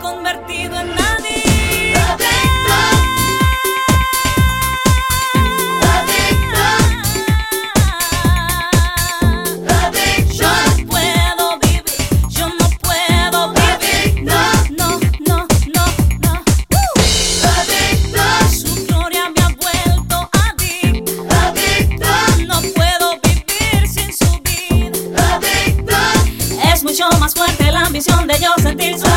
convertido en nadie. Yo no puedo vivir, yo no puedo vivir, no, no, no, no. Su gloria me ha vuelto a ti. No puedo vivir sin su subir. Es mucho más fuerte la ambición de yo sentir su vida.